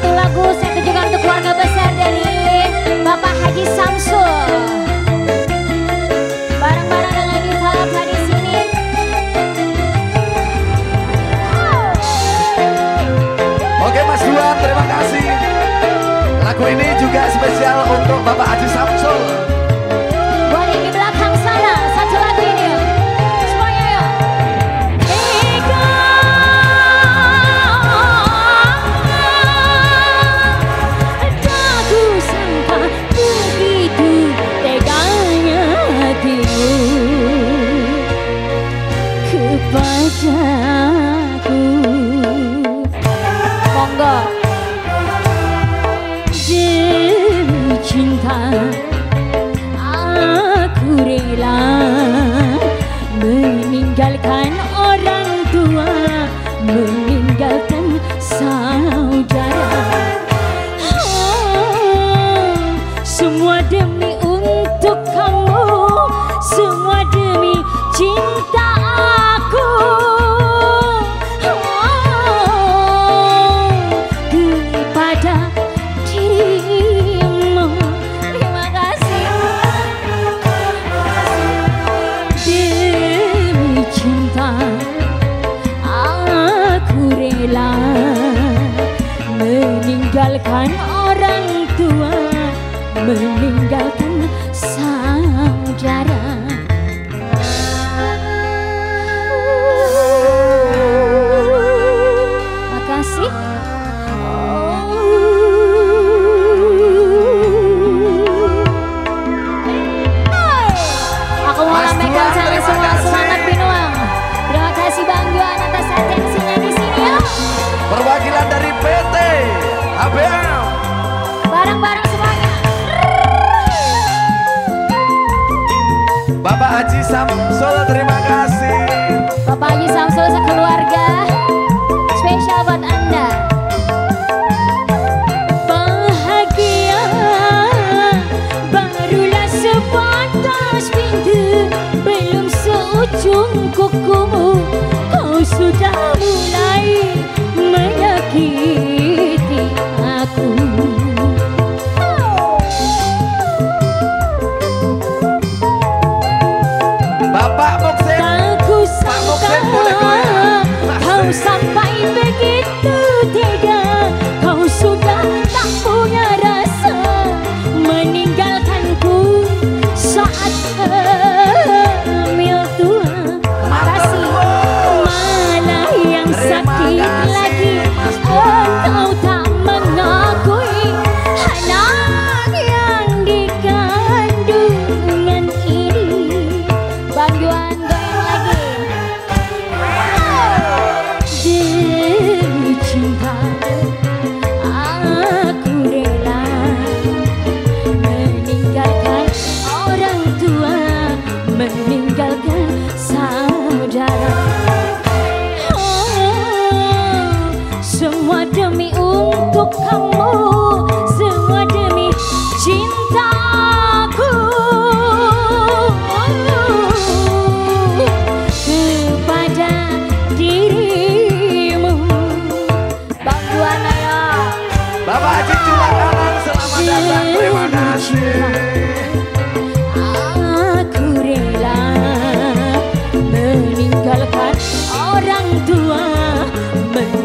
satu lagu saya tujukan untuk keluarga besar dari Bapak Haji Samsul. Bareng-bareng dengan Yutalapa di sini. Oke Mas Duan, terima kasih. Lagu ini juga spesial untuk Bapak Haji Samsul. cinta aku rela Haji Samsul terima kasih. Bapak Haji Samsul sekeluarga Spesial buat Anda.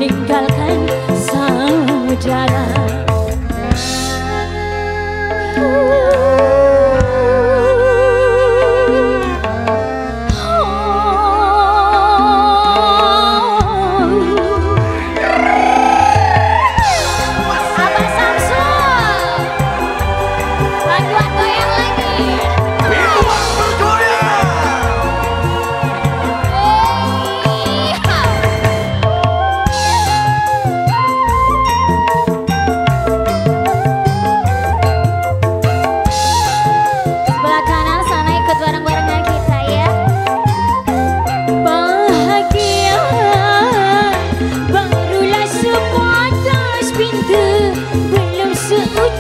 你看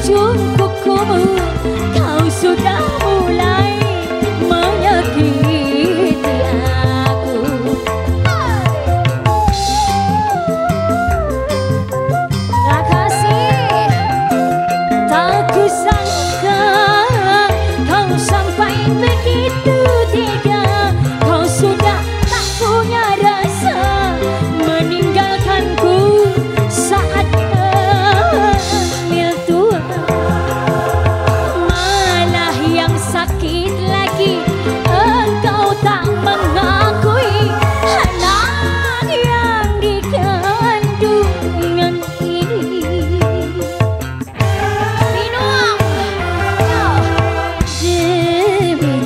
जो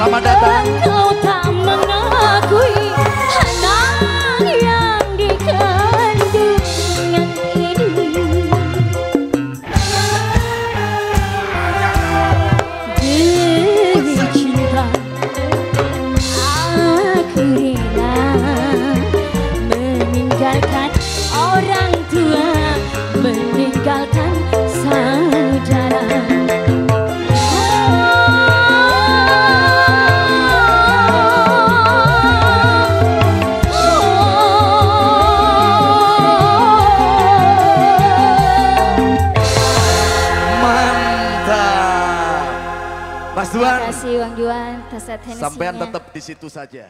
Selamat datang. kau tak kasih Wang Juan, Tasat Hennessy. Sampean tetap di situ saja.